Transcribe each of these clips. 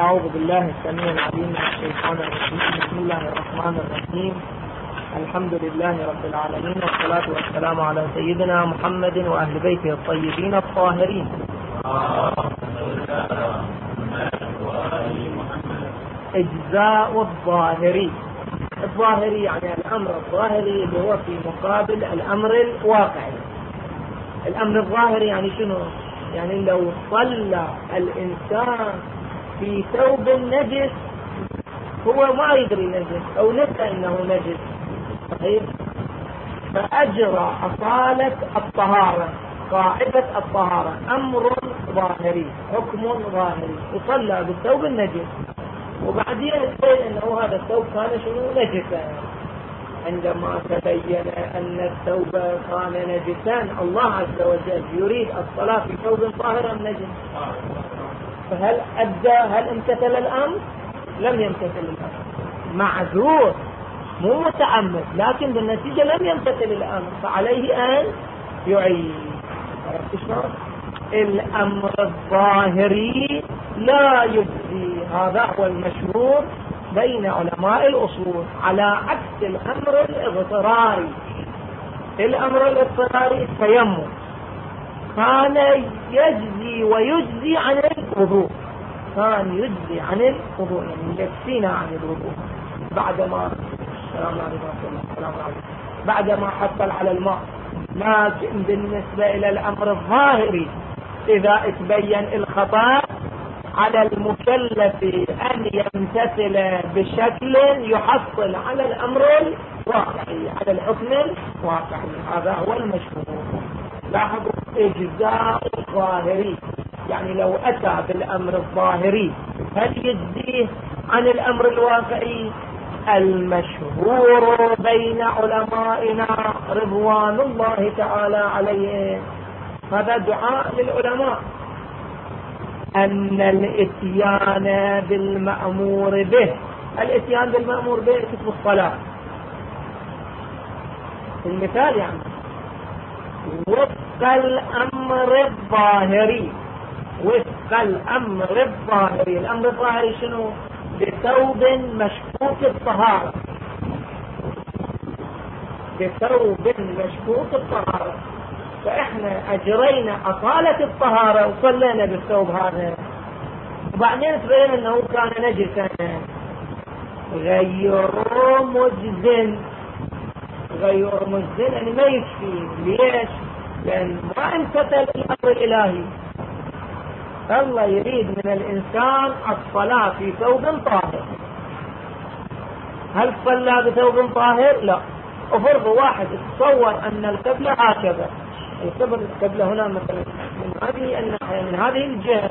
أعوذ بالله السميع العليم من الشيطان الرجيم. بسم الله الرحمن الرحيم. الحمد لله رب العالمين والصلاة والسلام على سيدنا محمد وأهل بيته الطيبين الطاهرين. إجزاء الظاهري الظاهري يعني الأمر الظاهري اللي هو في مقابل الأمر الواقعي. الأمر الظاهري يعني شنو؟ يعني لو صلى الإنسان في ثوب نجس هو ما يدري نجس أو نسى أنه نجس. صحيح فأجرى أصالة الطهارة قاعدة الطهارة أمر ظاهري حكم ظاهري. وصلى بالثوب النجس. وبعدين يقول أنه هذا الثوب كان شنو؟ نجسا. عندما تبين أن الثوب كان نجسا الله عز وجل يريد الصلاة في ثوب طاهر أم نجس؟ فهل أدى هل امتثل الأمر؟ لم يمتثل الأمر. معذور مو متعمد لكن بالنتيجة لم يمتثل الأمر فعليه أن يعيد. عرفت شلون؟ الأمر الظاهري لا يجزي. هذا هو المشهور بين علماء الأصول على عكس الأمر الاضطراري. الأمر الاضطراري التيمم كان يجزي ويجزي عن الوضوء. كان يجزي عن الوضوء يعني يكفينا عن الوضوء. بعدما السلام عليكم السلام عليكم بعدما حصل على الماء. لكن بالنسبة إلى الأمر الظاهري إذا تبين الخطأ على المكلف أن يمتثل بشكل يحصل على الأمر الواقعي على الحكم الواقعي. هذا هو المشهور لاحظوا إجزاء الظاهري يعني لو أتى بالأمر الظاهري هل يجزيه عن الأمر الواقعي؟ المشهور بين علمائنا رضوان الله تعالى عليهم هذا دعاء للعلماء. أن الإتيان بالمأمور به الإتيان بالمأمور به كتب الصلاة. المثال يعني وفق الأمر الظاهري وفق الأمر الظاهري. الأمر الظاهري شنو؟ بثوب مشكوك الطهارة. بثوب مشكوك الطهارة. فإحنا أجرينا أصالة الطهارة وصلينا بالثوب هذا. وبعدين تبين أنه كان نجسا غير مجزن. غير مجزن يعني ما يكفي. ليش؟ لأن ما امتثل الأمر الإلهي. الله يريد من الإنسان الصلاة في ثوب طاهر. هل صلى بثوب طاهر؟ لا. افرض واحد تصور أن القبلة هكذا. القبلة هنا مثلا. من هذه من هذه الجهة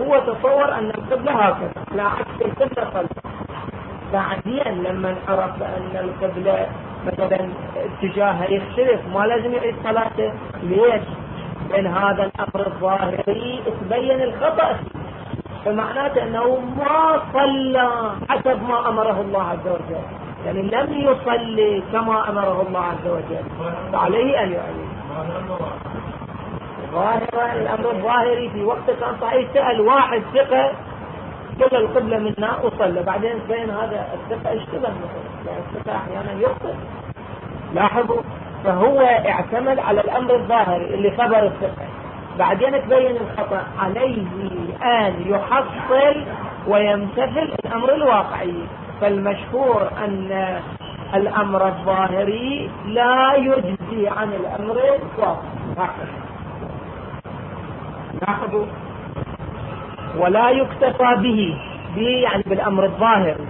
هو تصور أن القبلة هكذا. لا عكس القبلة صلى بعدين لما عرف أن القبلة مثلا اتجاهها يختلف ما لازم يعيد صلاته. ليش؟ لأن هذا الأمر الظاهري تبين الخطأ فمعناته أنه ما صلى حسب ما أمره الله عز وجل. يعني لم يصلي كما أمره الله عز وجل. فعليه أن يعيد ظاهرا الأمر الظاهري في وقت كان صحيح. سأل واحد ثقة. كل القبلة منا وصلى. بعدين بين هذا الثقة؟ اشتبه مثلا يعني الثقة أحيانا يخطئ. لاحظوا فهو اعتمد على الأمر الظاهري اللي خبر الثقة بعدين تبين الخطأ. عليه أن يحصل ويمتثل الأمر الواقعي. فالمشهور أن الأمر الظاهري لا يجزي عن الأمر الواقعي. لاحظوا ولا يكتفى به به يعني بالأمر الظاهري.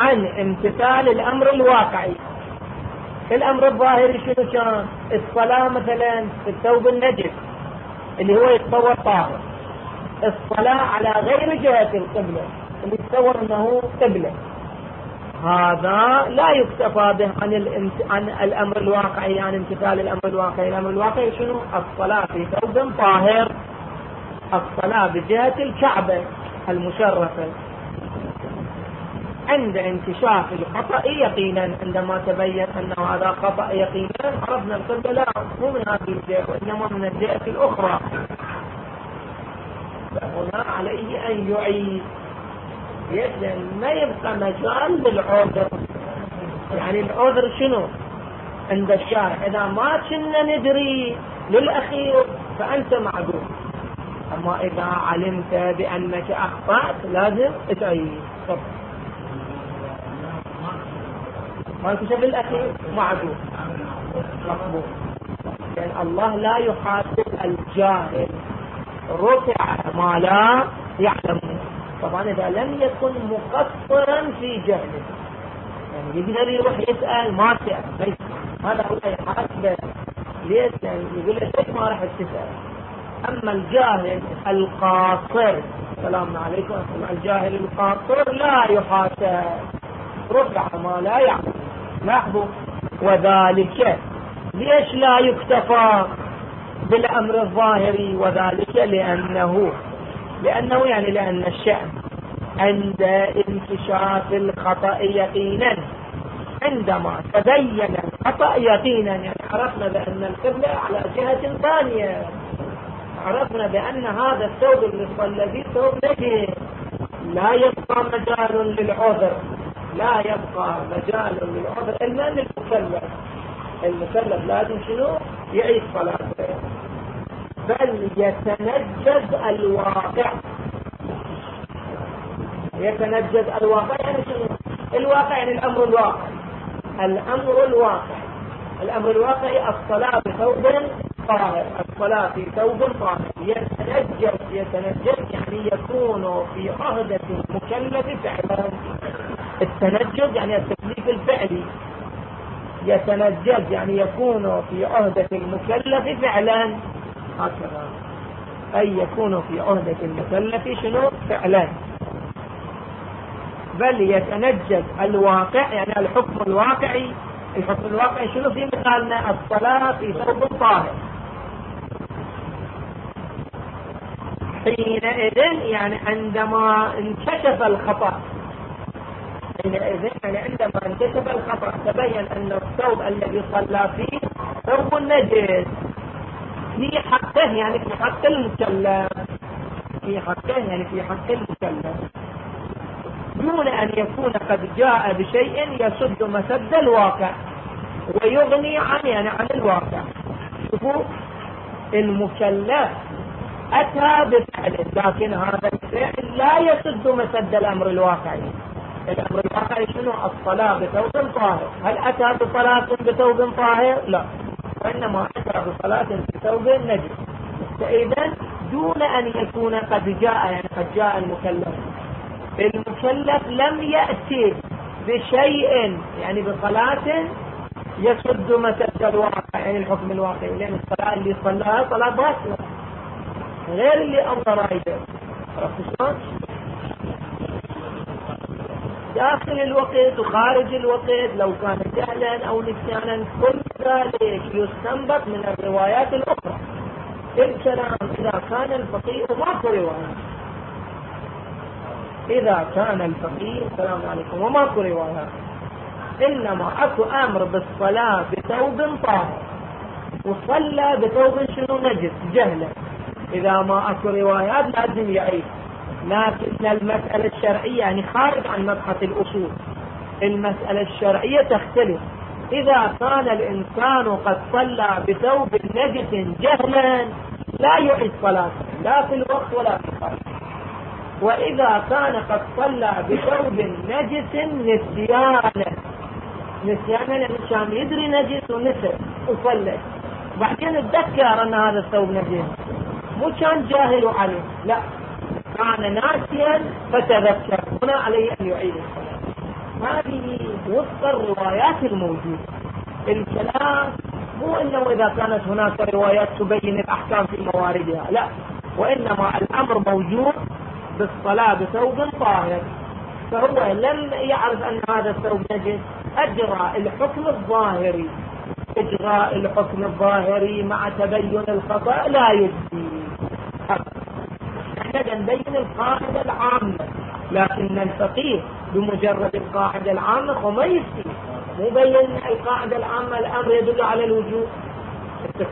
عن امتثال الأمر الواقعي. الأمر الظاهري شنو كان؟ الصلاة مثلا في الثوب النجس اللي هو يتصور طاهر. الصلاة على غير جهة القبلة اللي يتصور إنه قبلة. هذا لا يكتفى به عن, الامت... عن الأمر الواقعي عن امتثال الأمر الواقعي. الأمر الواقعي شنو؟ الصلاة في ثوب طاهر الصلاة بجهة الكعبة المشرفة. عند انكشاف الخطأ يقينا عندما تبين أنه هذا خطأ يقينا عرفنا القبلة لا مو من هذه الجهة وإنما من الجهة الأخرى. فهنا عليه أن يعيد. لأن ما يبقى مجال للعذر. يعني العذر شنو؟ عند الشارع. إذا ما كنا ندري للأخير فأنت معذور أما إذا علمت بأنك أخطأت لازم تعيد. ما انكشف الأخير معذور. مقبول. لأن الله لا يحاسب الجاهل. رفع ما لا يعلم. طبعا إذا لم يكن مقصرا في جهله. يعني يقدر يروح يسأل ما سأل هذا هو يحاسبه ليش؟ يعني يقول له ليش ما راح تسأل؟ أما الجاهل القاصر. السلام عليكم. الجاهل القاصر لا يحاسب. رفع ما لا يعلم لاحظوا وذلك. ليش لا يكتفى بالأمر الظاهري وذلك؟ لأنه لأنه يعني لأن الشأن عند انكشاف الخطأ يقينا. عندما تبين الخطأ يقينا يعني عرفنا بأن القبلة على جهة ثانية. عرفنا بأن هذا الثوب اللي صلى فيه ثوب لا يبقى مجال للعذر. لا يبقى مجال للعذر إلا للمكلف. المكلف لازم شنو؟ يعيش صلاته. بل يتنجد الواقع. يتنجد الواقع يعني شنو؟ الواقع يعني الأمر الواقع. الأمر الواقع. الأمر الواقعي الصلاة بثوب طاهر. الصلاة في ثوب طاهر. يتنجد يتنجد يعني يكون في عهدة المكلف فعلا. التنجد يعني التكليف الفعلي. يتنجد يعني يكون في عهدة المكلف فعلا. هكذا. أي يكون في عهدة المكلف شنو؟ فعلا. بل يتنجد الواقع يعني الحكم الواقعي. الحكم الواقعي شنو في مثالنا؟ الصلاة في ثوب طاهر حينئذ يعني عندما انكشف الخطأ حينئذ يعني عندما انكشف الخطأ تبين أن الثوب الذي صلى فيه ثوب نجس. في حقه يعني في حق المكلف. في حقه يعني في حق المكلف. دون أن يكون قد جاء بشيء يسد مسد الواقع ويغني عن يعني عن الواقع. شوفوا المكلف أتى بفعل لكن هذا الفعل لا يسد مسد الأمر الواقعي. الأمر الواقعي شنو؟ الصلاة بثوب طاهر. هل أتى بصلاة بثوب طاهر؟ لا. وإنما أتى بصلاة بثوب نجس. فإذا دون أن يكون قد جاء يعني قد جاء المكلف. المكلف لم يأتي بشيء يعني بصلاة يسد مسد الواقع يعني الحكم الواقعي. لأن الصلاة اللي صلاها صلاة باطلة. غير اللي الله رايده عرفت شلون؟ داخل الوقت وخارج الوقت لو كان جهلا أو نسيانا كل ذلك يستنبط من الروايات الأخرى. الكلام إذا كان الفقيه ماكو روايه إذا كان الفقيه السلام عليكم وماكو روايات. إنما أكو أمر بالصلاة بثوب طاهر. وصلى بثوب شنو؟ نجس جهلا. إذا ما أكو روايات لازم يعيد. لكن المسألة الشرعية يعني خارج عن مبحث الأصول. المسألة الشرعية تختلف. إذا كان الإنسان قد صلى بثوب نجس جهلا لا يعيد صلاته لا في الوقت ولا في الصلاة وإذا كان قد صلى بثوب نجس نسيانا. نسيانا لأنه كان يدري نجس ونسى وصلى. بعدين اتذكر أن هذا الثوب نجس. مو كان جاهل عليه لا. كان ناسيا فتذكر هنا عليه أن يعيد الصلاة. هذه وفق الروايات الموجودة. الكلام مو إنه إذا كانت هناك روايات تبين الأحكام في مواردها لا. وإنما الأمر موجود بالصلاة بثوب طاهر. فهو لم يعرف أن هذا الثوب نجس أجرى الحكم الظاهري. إجراء الحكم الظاهري مع تبين الخطأ لا يجزي إحنا نبين القاعدة العامة. لكن الفقيه بمجرد القاعدة العامة هو ما يفتي مو بين القاعدة العامة الأمر يدل على الوجوب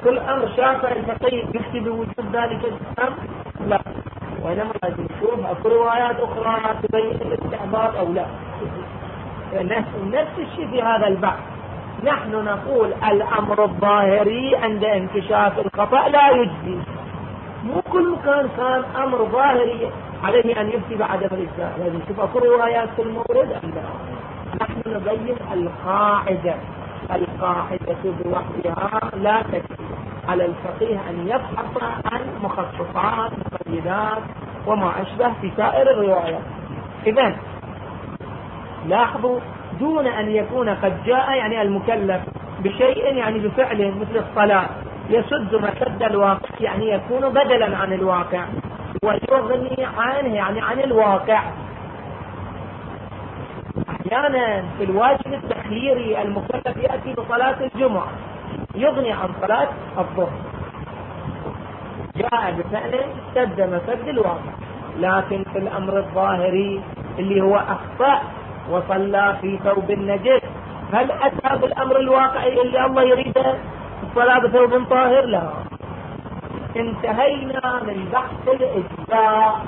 كل أمر شافع الفقيه يفتي بوجود ذلك الأمر. لا. وإنما لازم نشوف أكو روايات أخرى تبين الاستحباب أو لا. نفس الشيء في هذا البحث. نحن نقول الأمر الظاهري عند انكشاف الخطأ لا يجزي. مو كل مكان كان أمر ظاهري عليه أن يفتي بعدم الإجزاء لازم نشوف أكو روايات في المورد. أم لا نحن نبين القاعدة القاعدة بوحدها لا تكفي على الفقيه أن يبحث عن مخصصات مقيدات وما أشبه في سائر الروايات. إذا لاحظوا دون أن يكون قد جاء يعني المكلف بشيء يعني بفعل مثل الصلاة. يسد مسد الواقع يعني يكون بدلا عن الواقع. ويغني عنه يعني عن الواقع. أحيانا في الواجب التخييري المكلف يأتي بصلاة الجمعة. يغني عن صلاة الظهر. جاء بفعل سد مسد الواقع. لكن في الأمر الظاهري اللي هو أخطأ وصلى في ثوب النجس هل أتى بالأمر الواقعي اللي الله يريده؟ الصلاه بثوب طاهر لا. انتهينا من بحث الإجزاء.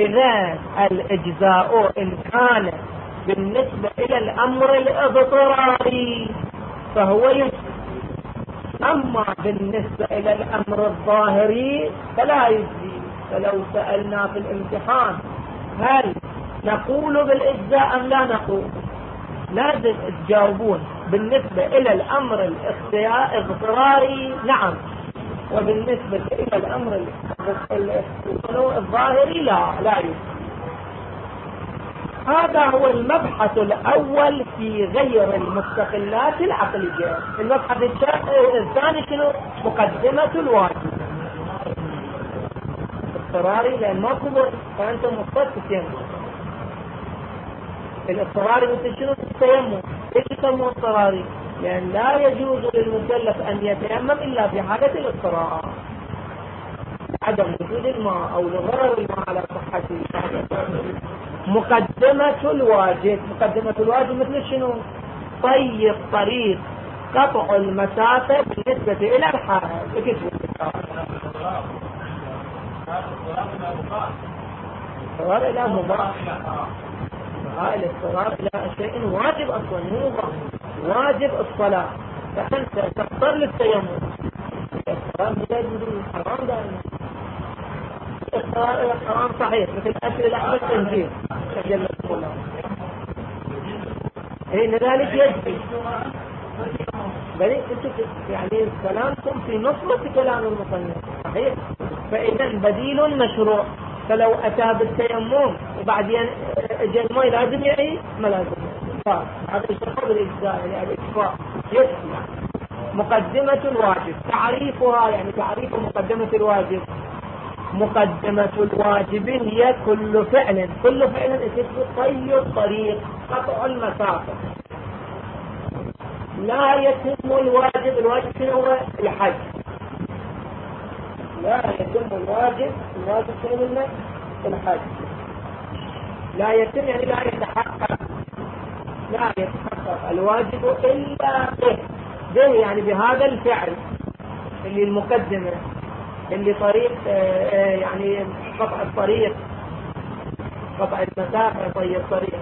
إذا الإجزاء إن كان بالنسبة إلى الأمر الإضطراري فهو يجزي أما بالنسبة إلى الأمر الظاهري فلا يجزي فلو سألنا في الامتحان هل نقول بالإجزاء أم لا نقول؟ لازم تجاوبون. بالنسبة إلى الأمر الاضطراري نعم. وبالنسبة إلى الأمر الظاهري لا لا يجزي هذا هو المبحث الأول في غير المستقلات العقلية. المبحث الثاني شنو؟ مقدمة الواجب. اضطراري لأن ما كبر فأنت مضطر تتيمم الاضطراري مثل شنو؟ التيمم يسموه اضطراري لأن لا يجوز للمكلف أن يتيمم إلا في حالة الاضطرار. عدم وجود الماء أو لغرر الماء على صحته مقدمة الواجب. مقدمة الواجب مثل شنو؟ طي الطريق قطع المسافة بالنسبة إلى الحال اكتبوا الاضطرار إلى هاي الاضطرار إلى شيء. واجب أصلا مو واجب الصلاة. فأنت تضطر للتيمم. الاضطرار بدأ حرام دائما الحرام صحيح مثل أكل الأحمد تنزيل جلكم الله إيه لذلك يجري بل يعني كلامكم في نصرة كلام المصنف. صحيح. فإذا بديل مشروع. فلو أتى بالتيمم وبعدين اجى الماء لازم يعيد ما لازم. هذا يسمى بالإجزاء يعني الإكفاء يكفي مقدمة الواجب. تعريفها يعني تعريف مقدمة الواجب. مقدمة الواجب هي كل فعل. كل فعل اسمه طي الطريق قطع المسافة. لا يتم الواجب الواجب شنو هو؟ الحج. لا يتم الواجب الواجب شنو الحج. لا يتم يعني لا يتحقق لا يتحقق. الواجب إلا به. به يعني بهذا الفعل اللي المقدمة اللي طريق آه، آه، يعني قطع الطريق قطع المسافة طي الطريق.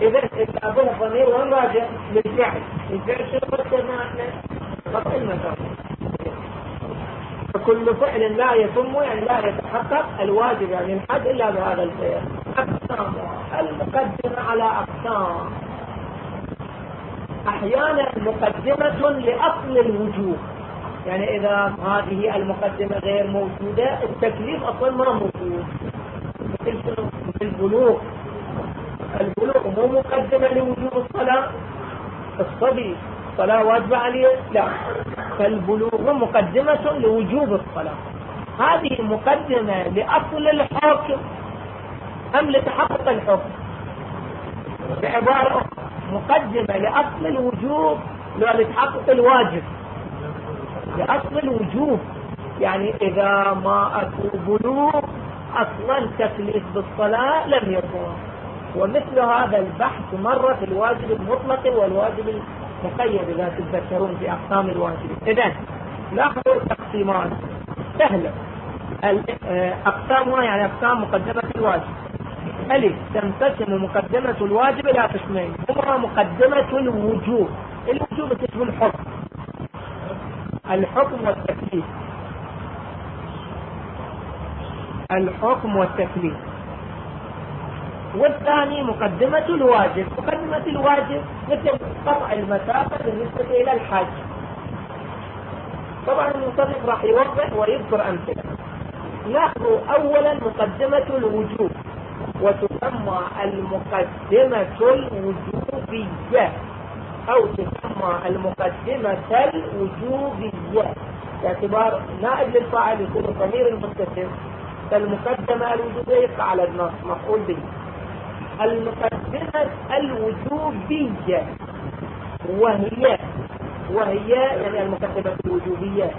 إذا إذا به الضمير وين راجع للفعل. الفعل فسرنا إحنا قطع المسافة. فكل فعل لا يتم يعني لا يتحقق الواجب يعني الحد إلا بهذا الفعل. أقسام المقدمة على أقسام. أحيانا مقدمة لأصل الوجوب يعني إذا هذه المقدمة غير موجودة التكليف أصلا ما موجود. مثل شنو؟ البلوغ. البلوغ مو مقدمة لوجوب الصلاة. الصبي الصلاة واجبة عليه؟ لا. فالبلوغ مقدمة لوجوب الصلاة. هذه مقدمة لأصل الحكم أم لتحقق الحكم؟ بعبارة مقدمة لأصل الوجوب لتحقق الواجب. لأصل الوجوب. يعني إذا ما أكو بلوغ أصلا تكليف بالصلاة لم يكن. ومثل هذا البحث مر في الواجب المطلق والواجب المقيد إذا تتذكرون في أقسام الواجب. إذا لاحظوا التقسيمان سهلة. أقسامها يعني أقسام مقدمة الواجب. ألف. تنقسم مقدمة الواجب إلى قسمين. هما مقدمة الوجوب. الوجوب تشبه الحكم. الحكم والتكليف. الحكم والتكليف. والثاني مقدمة الواجب. مقدمة الواجب مثل قطع المسافة بالنسبة إلى الحج طبعا المصنف راح يوضح ويذكر أمثلة. لاحظوا أولا مقدمة الوجوب. وتسمى المقدمة الوجوبية. أو تسمى المقدمة الوجوبية. باعتبار نائب للفاعل يكون الضمير المتصل. فالمقدمة الوجوبية على النص مفعول به. المقدمة الوجوبية. وهي وهي يعني المقدمة الوجوبية.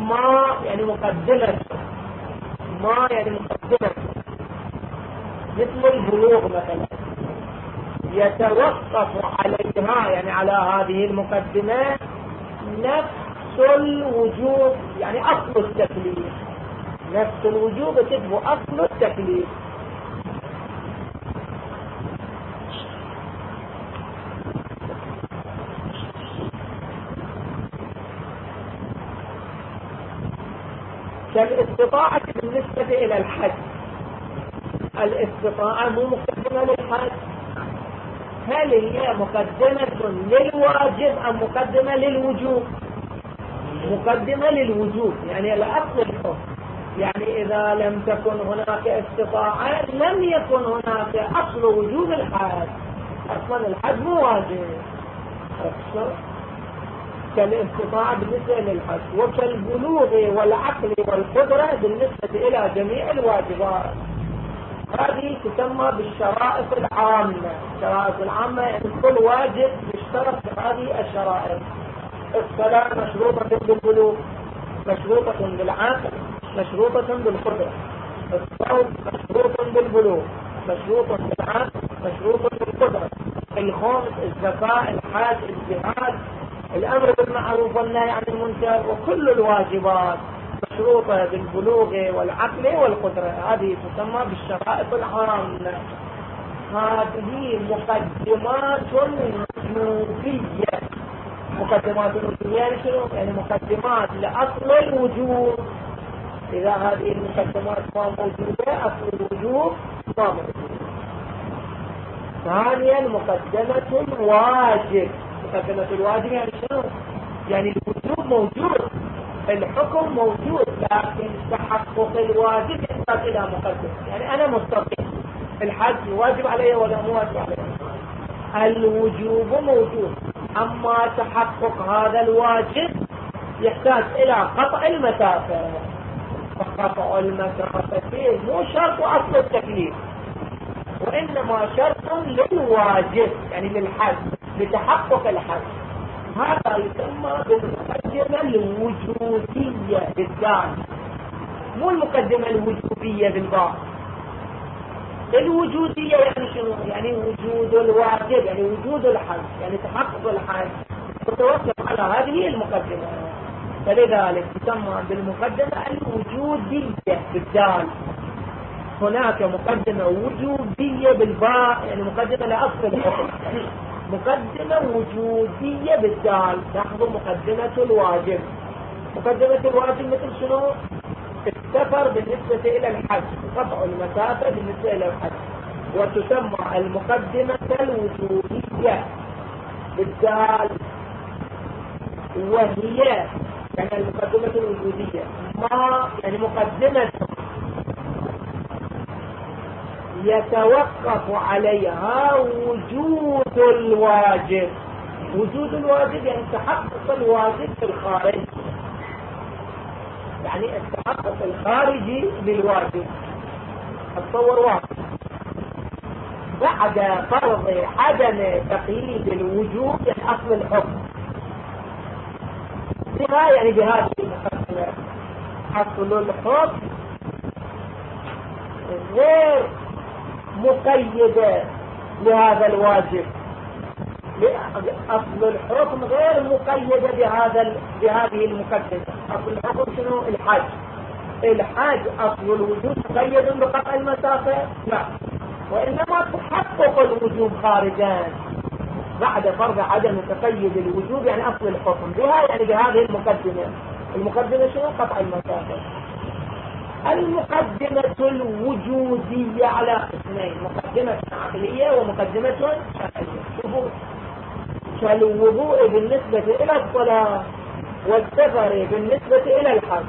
ما يعني مقدمة. ما يعني مقدمة. مثل البلوغ مثلا. يتوقف عليها يعني على هذه المقدمة نفس الوجوب يعني أصل التكليف. نفس الوجوب تجب أصل التكليف. كالإستطاعة بالنسبة إلى الحج. الاستطاعة مو مقدمة للحج هل هي مقدمة للواجب أم مقدمة للوجوب؟ مقدمة للوجوب. يعني الأصل الحكم. يعني إذا لم تكن هناك استطاعة لم يكن هناك أصل وجوب الحج أصلا الحج مو واجب. كالاستطاعة بالنسبة للحج وكالبلوغ والعقل والقدرة بالنسبة إلى جميع الواجبات. هذه تسمى بالشرائط العامة. الشرائط العامة يعني كل واجب يشترط بهذه الشرائط. الصلاة مشروطة بالبلوغ مشروطة بالعقل مشروطة بالقدرة. الصوم مشروط بالبلوغ مشروط بالعقل مشروط بالقدرة. الخمس الزكاة الحاج الجهاد الأمر بالمعروف والنهي عن المنكر وكل الواجبات. مشروطة بالبلوغ والعقل والقدرة. هذه تسمى بالشرائط العامة. هذه مقدمات وجودية مقدمات وجودية يعني شنو؟ يعني مقدمات لأصل الوجود. إذا هذه المقدمات ما موجودة أصل الوجود ما موجود. ثانيا مقدمة الواجب مقدمة الواجب يعني شنو؟ يعني الوجوب موجود. الحكم موجود لكن تحقق الواجب يحتاج إلى مقدم يعني أنا مستقيم الحج واجب علي ولا مو واجب علي؟ الوجوب موجود. أما تحقق هذا الواجب يحتاج إلى قطع المسافة. فقطع المسافة مو شرط أصل التكليف. وإنما شرط للواجب يعني للحج لتحقق الحج هذا يسمى بالمقدمة الوجودية بالذات مو المقدمة الوجودية بالباء الوجودية يعني شنو يعني وجود الواجب يعني وجود الحج يعني تحقق الحج تتوقف على هذه المقدمة فلذلك تسمى بالمقدمة الوجودية بالدال هناك مقدمة وجودية بالباء يعني مقدمة لأصل الحكم. مقدمة وجودية بالدال. لاحظوا مقدمة الواجب. مقدمة الواجب مثل شنو؟ السفر بالنسبة إلى الحج قطع المسافة بالنسبة إلى الحج. وتسمى المقدمة الوجودية بالدال. وهي يعني المقدمة الوجودية. ما يعني مقدمة يتوقف عليها وجود الواجب. وجود الواجب يعني تحقق الواجب في الخارج. يعني التحقق الخارجي للواجب. اتصور واحد بعد فرض عدم تقييد الوجوب اصل الحكم. بها يعني بهذه المقدمة. أصل الحكم غير مقيدة لهذا الواجب. أصل الحكم غير مقيدة بهذا بهذه المقدمة. أصل الحكم شنو؟ الحج الحاج أصل الوجود مقيد بقطع المسافة لا. وإنما تحقق الوجوب خارجا. بعد فرض عدم تقيد الوجوب يعني أصل الحكم. بها يعني بهذه المقدمة. المقدمة شنو؟ قطع المسافة المقدمة الوجودية على قسمين مقدمة عقلية ومقدمة شرعية شوفوا بالنسبة إلى الصلاة والسفر بالنسبة إلى الحج.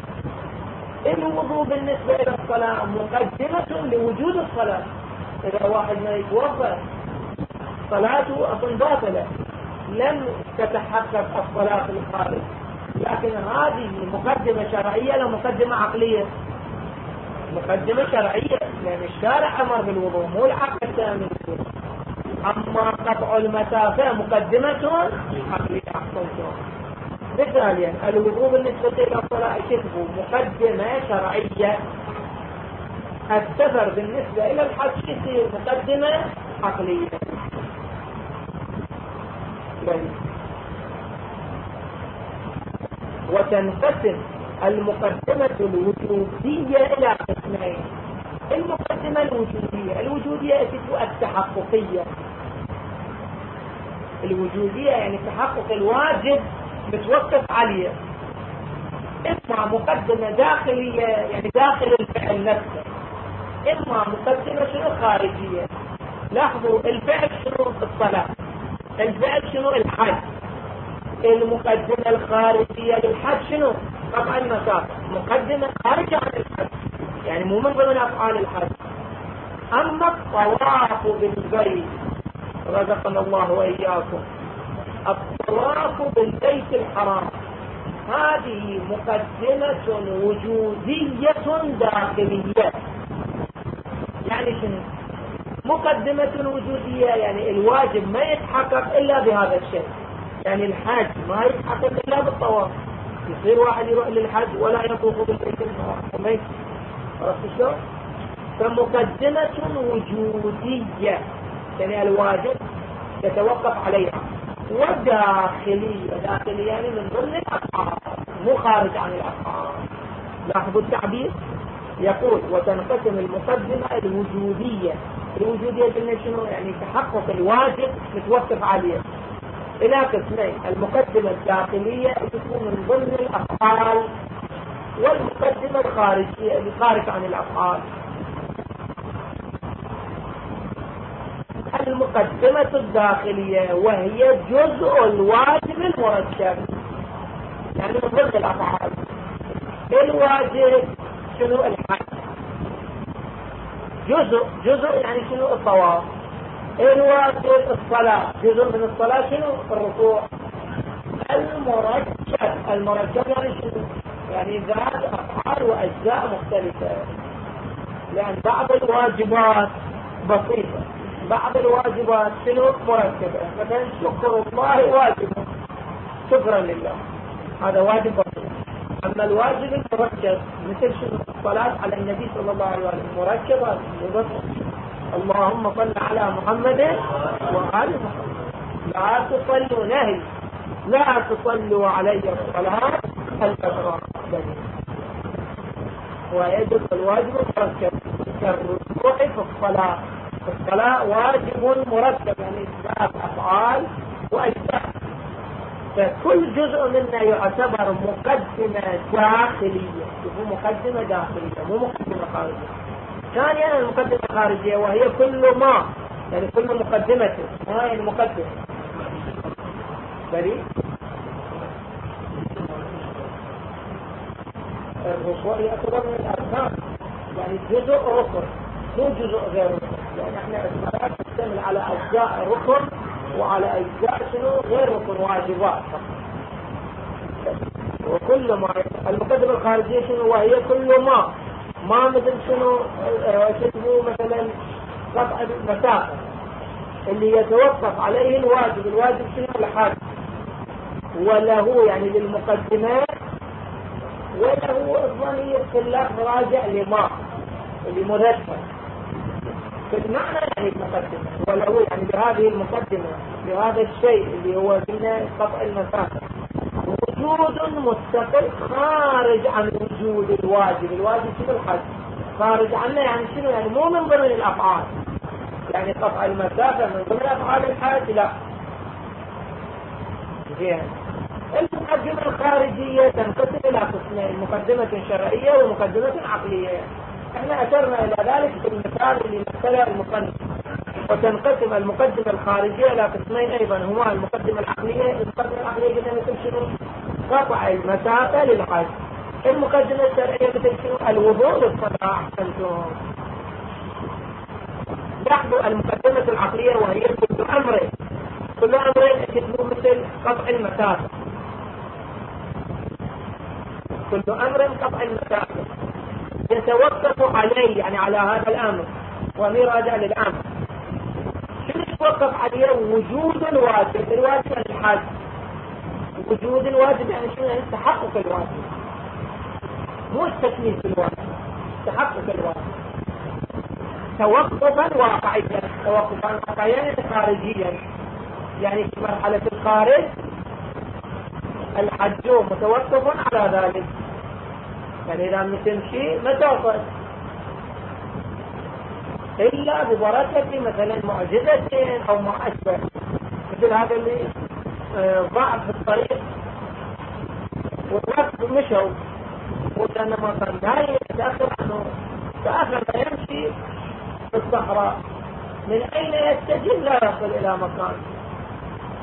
الوضوء بالنسبة إلى الصلاة مقدمة لوجود الصلاة. إذا واحد ما يتوضأ صلاته أصلا باطلة. لم تتحقق الصلاة في الخارج. لكن هذه مقدمة شرعية لا مقدمة عقلية. مقدمة شرعية لأن الشارع أمر بالوضوء مو العقل الثاني. أما قطع المسافة مقدمة عقلية أحسنتم مثاليا الوضوء بالنسبة إلى الصلاة شبه مقدمة شرعية. السفر بالنسبة إلى الحج يصير مقدمة عقلية. وتنقسم المقدمة الوجودية إلى قسمين. المقدمة الوجودية الوجودية التحققية. الوجودية يعني تحقق الواجب متوقف عليه. إما مقدمة داخلية يعني داخل الفعل نفسه. إما مقدمة شنو؟ خارجية. لاحظوا الفعل شنو الصلاة؟ الفعل شنو؟ الحج. المقدمة الخارجية للحج شنو؟ طبعا المسافة مقدمة خارجة عن الحج يعني مو من ضمن أفعال الحج أما الطواف بالبيت رزقنا الله وإياكم. الطواف بالبيت الحرام. هذه مقدمة وجودية داخلية. يعني شنو؟ مقدمة وجودية يعني الواجب ما يتحقق إلا بهذا الشيء. يعني الحج ما يتحقق إلا بالطواف. يصير واحد يروح للحج ولا يطوف بالبيت. الحرام عرفت شلون؟ فمقدمة وجودية. يعني الواجب يتوقف عليها. وداخلية. داخلية يعني من ضمن الأفعال مو خارج عن الأفعال لاحظوا التعبير؟ يقول وتنقسم المقدمة الوجودية. الوجودية قلنا شنو؟ يعني تحقق الواجب متوقف عليه. إلى قسمين المقدمة الداخلية تكون من ضمن الأفعال والمقدمة الخارجية اللي خارج عن الأفعال. المقدمة الداخلية وهي جزء الواجب المركب يعني من ضمن الأفعال. الواجب شنو؟ الحج. جزء جزء يعني شنو؟ الطواف. الواجب الصلاة. جزء من الصلاة شنو؟ الركوع. المركب المركب يعني شنو؟ يعني ذات أفعال وأجزاء مختلفة. لأن بعض الواجبات بسيطة. بعض الواجبات شنو؟ مركبة مثلا شكر الله واجب. شكرا لله. هذا واجب بسيط. أما الواجب المركب مثل شنو؟ الصلاة على النبي صلى الله عليه وسلم. مركبة اللهم صل على محمد وآل محمد. لا تصلوا نهي. لا تصلوا علي الصلاة الأسرار. ويجب الواجب المركب كالركوع في الصلاة. الصلاة واجب مركب. يعني إثبات أفعال وأجزاء. فكل جزء منا يعتبر مقدمة داخلية. مقدمة داخلية مو مقدمة خارجية. ثانيا المقدمة الخارجية وهي كل ما يعني كل مقدمة. ما يعني مقدمة بريء؟ الركوع يعتبر من الأركان يعني جزء ركن مو جزء غير ركن. يعني إحنا الصلاة تشتمل على أجزاء ركن وعلى أجزاء شنو؟ غير ركن واجبات وكل ما المقدمة الخارجية شنو؟ وهي كل ما. ما مثل شنو شنو مثلا قطع المسافة. اللي يتوقف عليه الواجب الواجب شنو؟ الحاج وله يعني للمقدمات وله في اللفظ راجع لما اللي مرتب في المعنى يعني المقدمة وله يعني بهذه المقدمة بهذا الشيء اللي هو قلنا قطع المسافة. وجود مستقل خارج عن وجود الواجب. الواجب شنو الحج؟ خارج عنه يعني شنو؟ يعني مو من ضمن الأفعال. يعني قطع المسافة من ضمن افعال الحج لا. زين. المقدمة الخارجية تنقسم إلى قسمين مقدمة شرعية ومقدمة عقلية. إحنا أشرنا إلى ذلك في المثال اللي مثله المصنف. وتنقسم المقدمة الخارجية إلى قسمين أيضا هما المقدمة العقلية. المقدمة العقلية قلنا مثل شنو؟ قطع المسافة للحج المقدمة الشرعية مثل شنو؟ الوضوء للصلاة. أحسنتم لاحظوا المقدمة العقلية وهي كل أمر. كل أمر يكتبوا مثل قطع المسافة كل أمر قطع المسافة يتوقف عليه يعني على هذا الأمر. ومن راجع للأمر. شنو يتوقف عليه؟ وجود الواجب الواجب الحاج وجود الواجب يعني شنو؟ يعني تحقق الواجب. مو التكليف الواجب تحقق الواجب. توقفا واقعيا توقفا واقعيا يعني خارجيا. يعني في مرحلة الخارج الحج متوقف على ذلك. يعني إذا تمشي ما توصل إلا ببركة مثلا معجزة أو ما أشبه مثل هذا اللي ضعف في الطريق والناس مشوا وكانما كان داير يتأخر عنه. تأخر يمشي في الصحراء. من أين يستجيب لا يصل إلى مكان.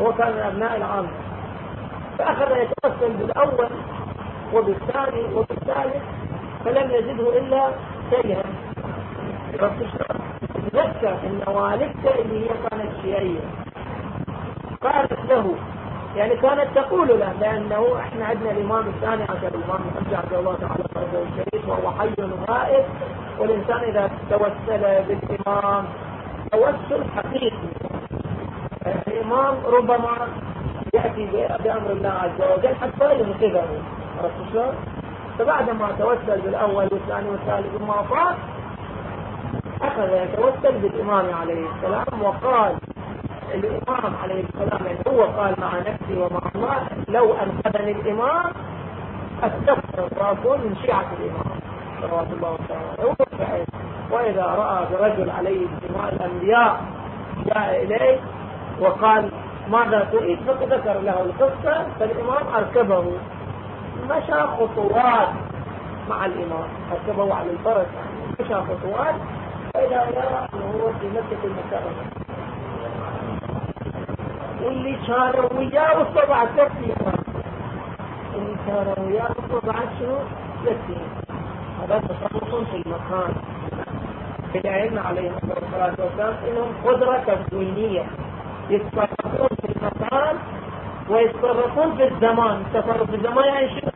هو كان من أبناء العامة فأخذ يتوسل بالأول وبالثاني وبالثالث فلم يزده إلا سيئا تذكر إن والدته اللي هي كانت شيعية قالت له يعني كانت تقول له لأنه إحنا عندنا الإمام الثاني عشر الامام محمد عبد الله تعالى فرده الشريف وهو حي غائب. والإنسان إذا توسل بالإمام توسل حقيقي. الإمام ربما يأتي بأمر الله عز وجل حتى ينقذه. عرفت شلون؟ فبعد ما توسل بالأول والثاني والثالث ثم فات أخذ يتوسل بالإمام عليه السلام وقال الإمام عليه السلام يعني هو قال مع نفسي ومع الله لو أنقذني الإمام أستغفر وأكون من شيعة الإمام. صلوات الله وسلامه. فعل وإذا رأى برجل عليه دماء الأنبياء جاء إليه وقال ماذا تريد؟ فذكر له القصة فالإمام أركبه. مشى خطوات مع الإمام. أركبه على الفرس مشى خطوات فإذا يرى أنه هو في مكة المكرمة. واللي كانوا وياه وطبعا تكفي اللي كانوا وياه وطبعا شنو يكفي هذا تصرف في المكان. العلم عليهم الصلاة والسلام إنهم قدرة تكوينية يتصرفون في المكان ويتصرفون في الزمان. التصرف في الزمان يعني شنو؟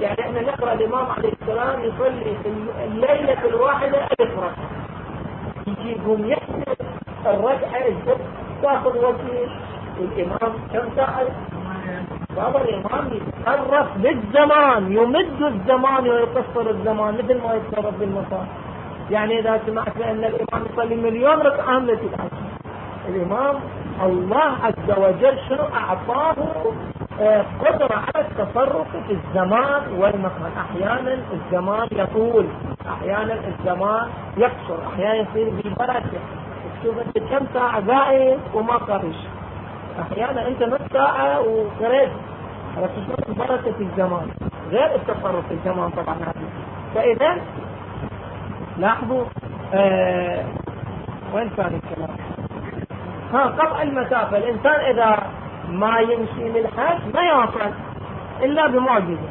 يعني إحنا نقرأ الإمام عليه السلام يصلي في الليلة الواحدة ألف ركعة يجي يقوم يحسب الركعة تأخذ وقت الإمام ساعة بابا الإمام يتصرف بالزمان يمد الزمان ويقصر الزمان مثل ما يتصرف بالمكان يعني إذا سمعت بأن الإمام يصلي مليون ركعة هم الإمام الله عز وجل شنو أعطاه؟ آه، قدرة على التصرف في الزمان والمكان. أحيانا الزمان يطول أحيانا الزمان يقصر أحيانا يصير ببركة تشوف أنت كم ساعة قاعد وما قرش أحيانا أنت نص ساعة وقريت على شلون البركة في الزمان غير التصرف في الزمان طبعا. هذه فإذا لاحظوا آه وين كان الكلام؟ ها قطع المسافة. الإنسان إذا ما يمشي للحج ما يوصل إلا بمعجزة.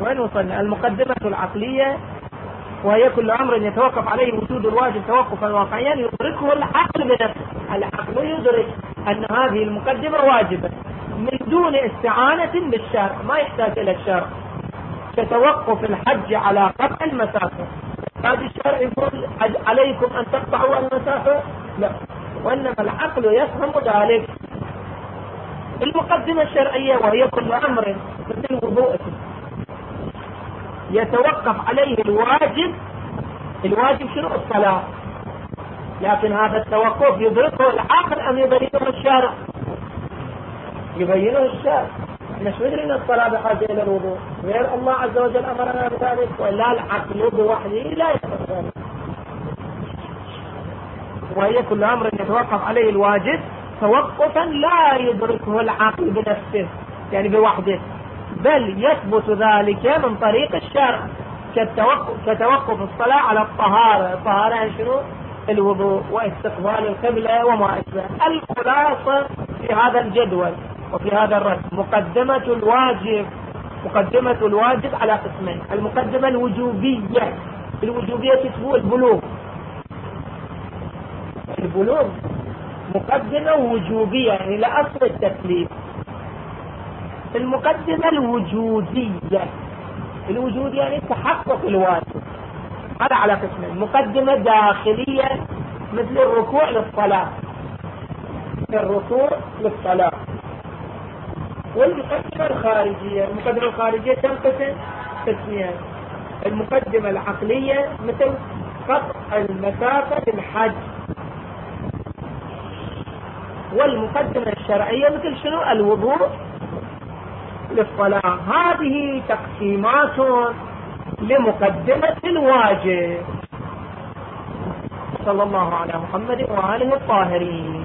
وين وصلنا؟ المقدمة العقلية وهي كل أمر يتوقف عليه وجود الواجب توقفا واقعيا يدركه العقل بنفسه. العقل يدرك أن هذه المقدمة واجبة. من دون استعانة بالشرع ما يحتاج إلى الشرع. كتوقف الحج على قطع المسافة. هذا الشرع يقول عليكم أن تقطعوا المسافة؟ لا. وإنما العقل يفهم ذلك. المقدمة الشرعية وهي كل أمر مثل وضوء. يتوقف عليه الواجب الواجب شنو؟ الصلاة. لكن هذا التوقف يدركه العقل أم يدركه الشارع؟ يبينه الشارع. إحنا شو ندري إن الصلاة بحاجة إلى الوضوء؟ غير الله عز وجل أمرنا بذلك ولا العقل بوحده لا ذلك وهي كل أمر يتوقف عليه الواجب توقفا لا يدركه العقل بنفسه يعني بوحده. بل يثبت ذلك من طريق الشرع كتوقف, الصلاة على الطهارة. الطهارة يعني شنو؟ الوضوء واستقبال القبلة وما أشبه. الخلاصة في هذا الجدول وفي هذا الرسم. مقدمة الواجب مقدمة الواجب على قسمين. المقدمة الوجوبية. الوجوبية تسبوع البلوغ. البلوغ مقدمة وجوبية يعني لأصل التكليف. المقدمة الوجودية. الوجود يعني تحقق الواجب. هذا على قسمين. مقدمة داخلية مثل الركوع للصلاة. الركوع للصلاة. والمقدمة الخارجية. المقدمة الخارجية تنقسم قسمين. المقدمة العقلية مثل قطع المسافة للحج والمقدمة الشرعية مثل شنو؟ الوضوء للصلاة هذه تقسيمات لمقدمة الواجب. صلى الله على محمد وآله الطاهرين.